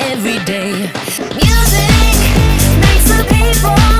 every day. Music makes the people.